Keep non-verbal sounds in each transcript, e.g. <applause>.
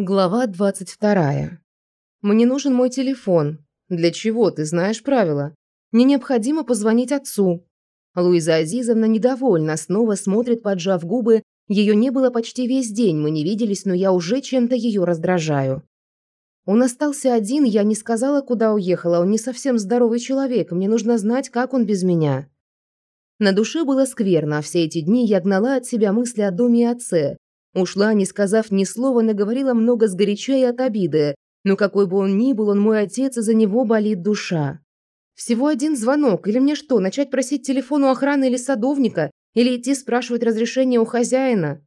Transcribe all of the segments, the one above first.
Глава 22. Мне нужен мой телефон. Для чего, ты знаешь правила? Мне необходимо позвонить отцу. Луиза Азизовна недовольна, снова смотрит, поджав губы. Ее не было почти весь день, мы не виделись, но я уже чем-то ее раздражаю. Он остался один, я не сказала, куда уехала, он не совсем здоровый человек, мне нужно знать, как он без меня. На душе было скверно, а все эти дни я гнала от себя мысли о доме и отце, Ушла, не сказав ни слова, наговорила много сгоряча и от обиды. Но какой бы он ни был, он мой отец, и за него болит душа. Всего один звонок, или мне что, начать просить телефон у охраны или садовника, или идти спрашивать разрешение у хозяина?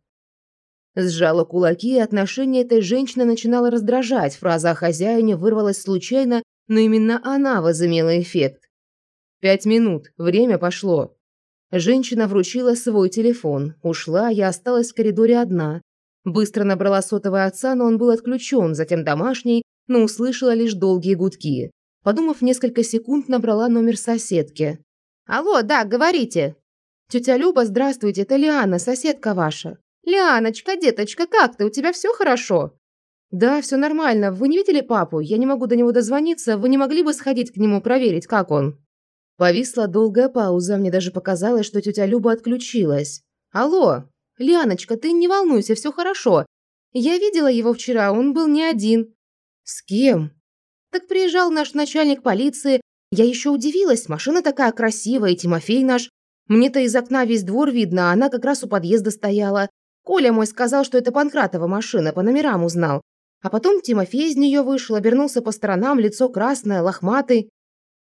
Сжала кулаки, и отношение этой женщины начинало раздражать. Фраза о хозяине вырвалась случайно, но именно она возымела эффект. Пять минут, время пошло. Женщина вручила свой телефон. Ушла, я осталась в коридоре одна. Быстро набрала сотовый отца, но он был отключен, затем домашний, но услышала лишь долгие гудки. Подумав несколько секунд, набрала номер соседки. «Алло, да, говорите». «Тетя Люба, здравствуйте, это Лиана, соседка ваша». «Лианочка, деточка, как ты? У тебя все хорошо?» «Да, все нормально. Вы не видели папу? Я не могу до него дозвониться. Вы не могли бы сходить к нему проверить, как он?» Повисла долгая пауза, мне даже показалось, что тетя Люба отключилась. «Алло, Лианочка, ты не волнуйся, все хорошо. Я видела его вчера, он был не один». «С кем?» «Так приезжал наш начальник полиции. Я еще удивилась, машина такая красивая, Тимофей наш. Мне-то из окна весь двор видно, а она как раз у подъезда стояла. Коля мой сказал, что это Панкратова машина, по номерам узнал. А потом Тимофей из нее вышел, обернулся по сторонам, лицо красное, лохматый.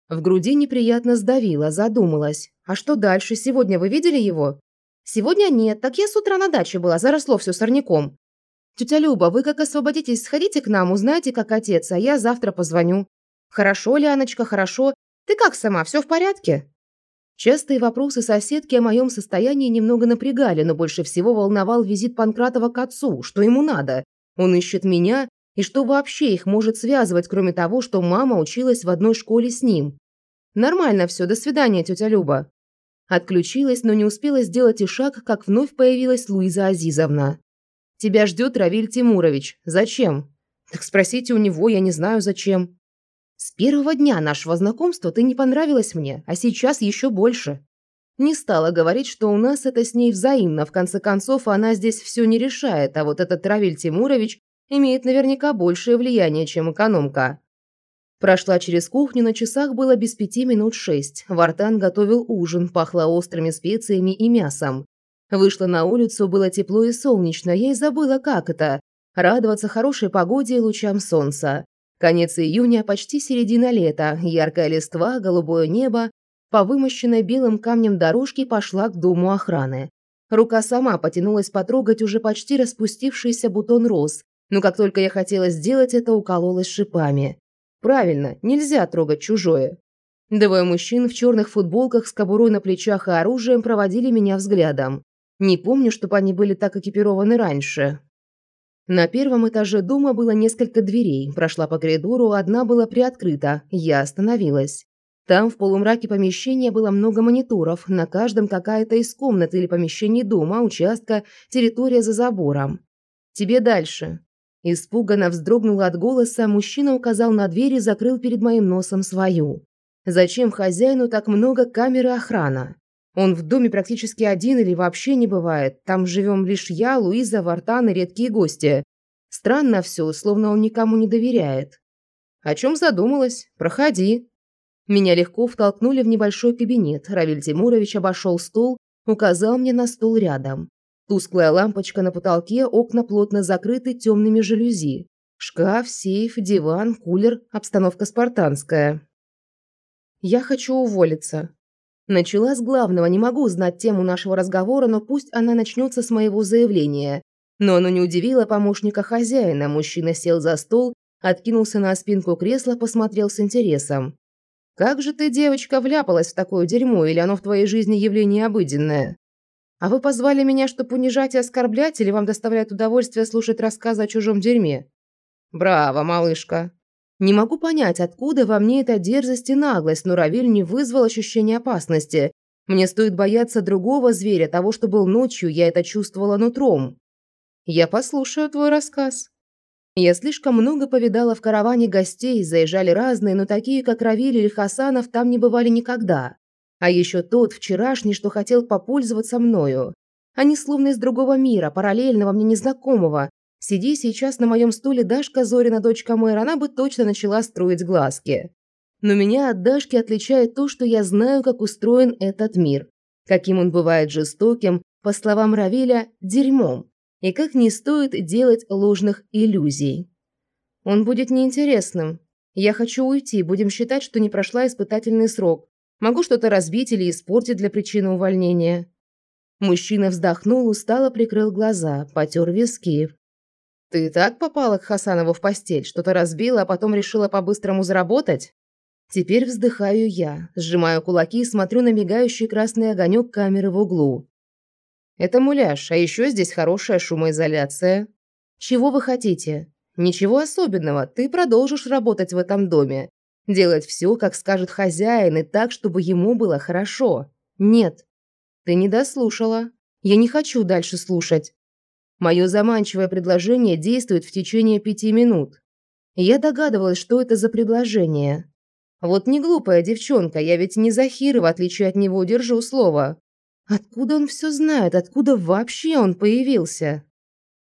В груди неприятно сдавило, задумалась. А что дальше? Сегодня вы видели его? Сегодня нет, так я с утра на даче была, заросло все сорняком. Тетя Люба, вы как освободитесь, сходите к нам, узнайте, как отец, а я завтра позвоню. Хорошо, Ляночка, хорошо. Ты как сама, все в порядке? Частые вопросы соседки о моем состоянии немного напрягали, но больше всего волновал визит Панкратова к отцу. Что ему надо? Он ищет меня и что вообще их может связывать, кроме того, что мама училась в одной школе с ним? Нормально все, до свидания, тетя Люба. Отключилась, но не успела сделать и шаг, как вновь появилась Луиза Азизовна. «Тебя ждет Равиль Тимурович. Зачем?» «Так спросите у него, я не знаю зачем». «С первого дня нашего знакомства ты не понравилась мне, а сейчас еще больше». Не стала говорить, что у нас это с ней взаимно, в конце концов она здесь все не решает, а вот этот Равиль Тимурович имеет наверняка большее влияние, чем экономка. Прошла через кухню, на часах было без пяти минут шесть. Вартан готовил ужин, пахло острыми специями и мясом. Вышла на улицу, было тепло и солнечно, я и забыла, как это – радоваться хорошей погоде и лучам солнца. Конец июня, почти середина лета, яркая листва, голубое небо. По вымощенной белым камнем дорожке пошла к дому охраны. Рука сама потянулась потрогать уже почти распустившийся бутон роз, но как только я хотела сделать это, укололась шипами. Правильно, нельзя трогать чужое. Двое мужчин в черных футболках с кобурой на плечах и оружием проводили меня взглядом. Не помню, чтобы они были так экипированы раньше. На первом этаже дома было несколько дверей. Прошла по коридору, одна была приоткрыта. Я остановилась. Там в полумраке помещения было много мониторов, на каждом какая-то из комнат или помещений дома, участка, территория за забором. Тебе дальше. Испуганно вздрогнула от голоса, мужчина указал на дверь и закрыл перед моим носом свою. Зачем хозяину так много камер и охрана? Он в доме практически один или вообще не бывает. Там живем лишь я, Луиза, Вартан и редкие гости. Странно все, словно он никому не доверяет. О чем задумалась? Проходи. Меня легко втолкнули в небольшой кабинет. Равиль Тимурович обошел стол, указал мне на стул рядом. Тусклая лампочка на потолке, окна плотно закрыты темными жалюзи. Шкаф, сейф, диван, кулер, обстановка спартанская. Я хочу уволиться. Начала с главного, не могу знать тему нашего разговора, но пусть она начнется с моего заявления. Но оно не удивило помощника хозяина. Мужчина сел за стол, откинулся на спинку кресла, посмотрел с интересом. «Как же ты, девочка, вляпалась в такое дерьмо, или оно в твоей жизни явление обыденное?» А вы позвали меня, чтобы унижать и оскорблять, или вам доставляет удовольствие слушать рассказы о чужом дерьме? Браво, малышка. Не могу понять, откуда во мне эта дерзость и наглость, но Равиль не вызвал ощущения опасности. Мне стоит бояться другого зверя, того, что был ночью, я это чувствовала нутром. Я послушаю твой рассказ. Я слишком много повидала в караване гостей, заезжали разные, но такие, как Равиль или Хасанов, там не бывали никогда. А еще тот, вчерашний, что хотел попользоваться мною. Они словно из другого мира, параллельного мне незнакомого. Сиди сейчас на моем стуле Дашка Зорина, дочка мэра, она бы точно начала строить глазки. Но меня от Дашки отличает то, что я знаю, как устроен этот мир. Каким он бывает жестоким, по словам Равиля, дерьмом. И как не стоит делать ложных иллюзий. Он будет неинтересным. Я хочу уйти, будем считать, что не прошла испытательный срок. Могу что-то разбить или испортить для причины увольнения. Мужчина вздохнул, устало прикрыл глаза, потер виски. «Ты так попала к Хасанову в постель, что-то разбила, а потом решила по-быстрому заработать?» Теперь вздыхаю я, сжимаю кулаки и смотрю на мигающий красный огонек камеры в углу. Это муляж, а еще здесь хорошая шумоизоляция. Чего вы хотите? Ничего особенного, ты продолжишь работать в этом доме. Делать все, как скажет хозяин, и так, чтобы ему было хорошо. Нет. Ты не дослушала. Я не хочу дальше слушать. Мое заманчивое предложение действует в течение пяти минут. Я догадывалась, что это за предложение. Вот не глупая девчонка, я ведь не Захир, в отличие от него, держу слово. Откуда он все знает? Откуда вообще он появился?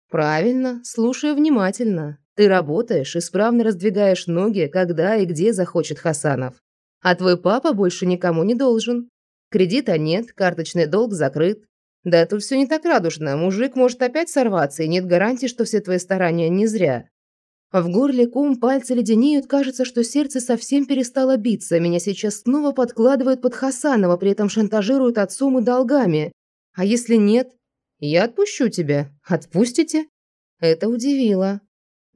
Правильно, слушай внимательно. Ты работаешь, исправно раздвигаешь ноги, когда и где захочет Хасанов. А твой папа больше никому не должен. Кредита нет, карточный долг закрыт. Да тут все не так радужно. Мужик может опять сорваться, и нет гарантии, что все твои старания не зря. В горле ком, пальцы леденеют, кажется, что сердце совсем перестало биться. Меня сейчас снова подкладывают под Хасанова, при этом шантажируют отцом и долгами. А если нет? Я отпущу тебя. Отпустите? Это удивило.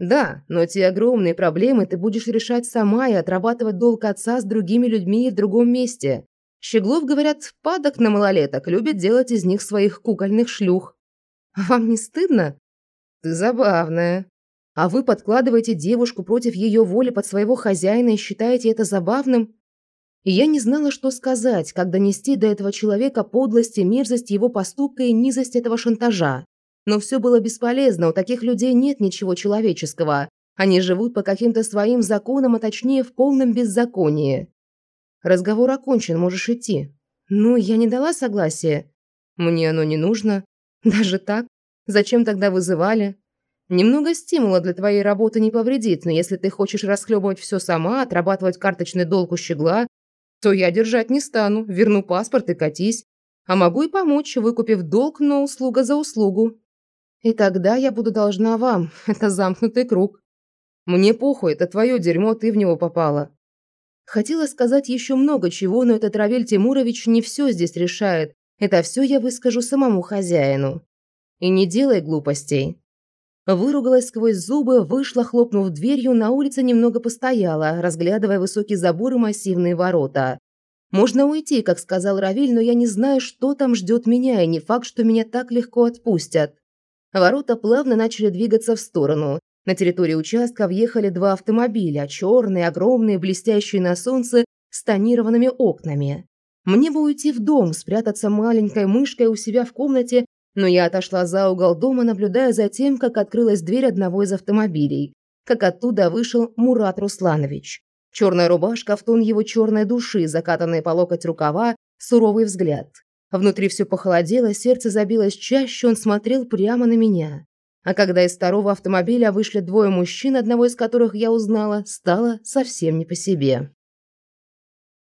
Да, но те огромные проблемы ты будешь решать сама и отрабатывать долг отца с другими людьми и в другом месте. Щеглов, говорят, падок на малолеток, любит делать из них своих кукольных шлюх. Вам не стыдно? Ты забавная. А вы подкладываете девушку против ее воли под своего хозяина и считаете это забавным? И я не знала, что сказать, как донести до этого человека подлость и мерзость его поступка и низость этого шантажа. Но все было бесполезно, у таких людей нет ничего человеческого. Они живут по каким-то своим законам, а точнее в полном беззаконии. Разговор окончен, можешь идти. Ну, я не дала согласия. Мне оно не нужно. Даже так? Зачем тогда вызывали? Немного стимула для твоей работы не повредит, но если ты хочешь расхлебывать все сама, отрабатывать карточный долг у щегла, то я держать не стану, верну паспорт и катись. А могу и помочь, выкупив долг, но услуга за услугу. И тогда я буду должна вам. <laughs> Это замкнутый круг. Мне похуй, это твое дерьмо, ты в него попала. Хотела сказать еще много чего, но этот Равель Тимурович не все здесь решает. Это все я выскажу самому хозяину. И не делай глупостей. Выругалась сквозь зубы, вышла, хлопнув дверью, на улице немного постояла, разглядывая высокий забор и массивные ворота. Можно уйти, как сказал Равиль, но я не знаю, что там ждет меня, и не факт, что меня так легко отпустят. Ворота плавно начали двигаться в сторону. На территории участка въехали два автомобиля, черные, огромные, блестящие на солнце, с тонированными окнами. Мне бы уйти в дом, спрятаться маленькой мышкой у себя в комнате но я отошла за угол дома, наблюдая за тем, как открылась дверь одного из автомобилей, как оттуда вышел Мурат Русланович. Черная рубашка в тон его черной души, закатанные по локоть рукава, суровый взгляд. Внутри все похолодело, сердце забилось чаще, он смотрел прямо на меня. А когда из второго автомобиля вышли двое мужчин, одного из которых я узнала, стало совсем не по себе.